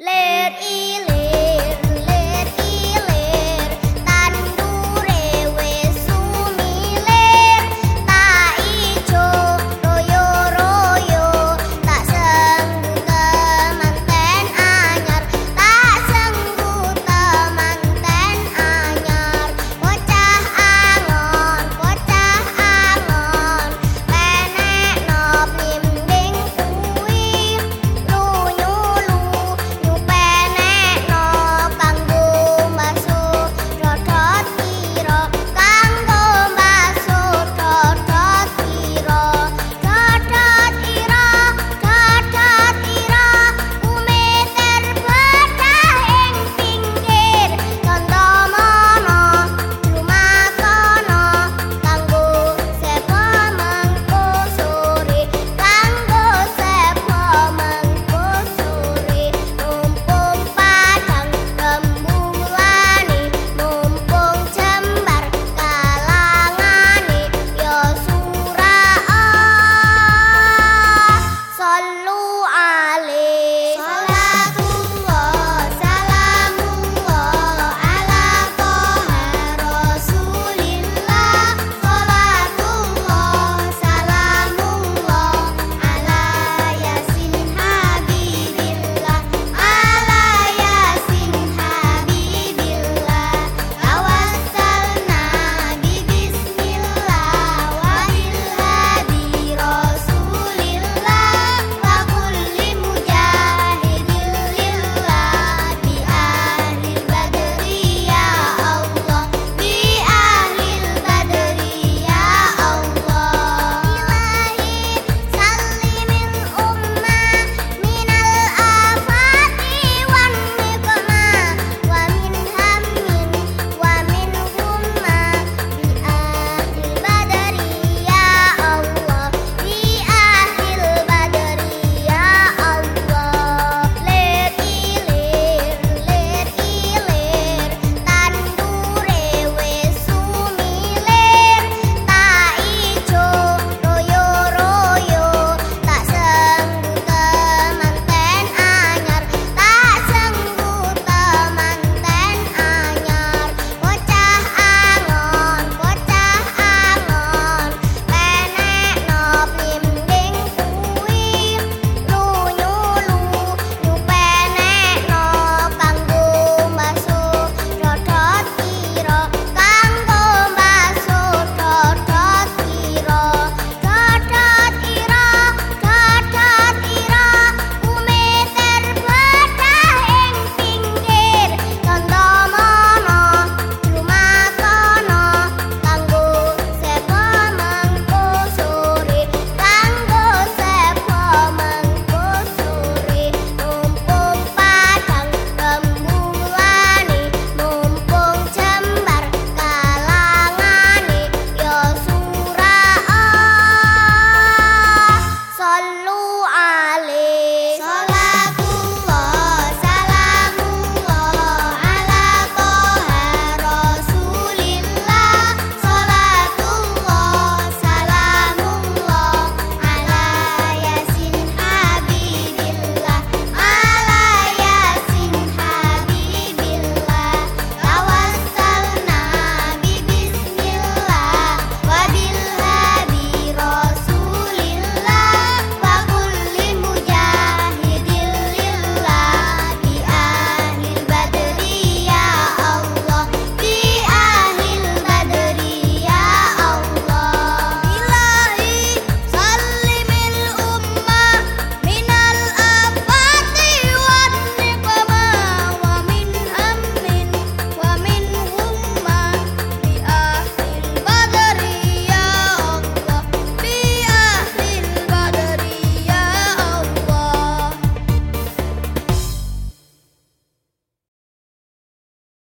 Let it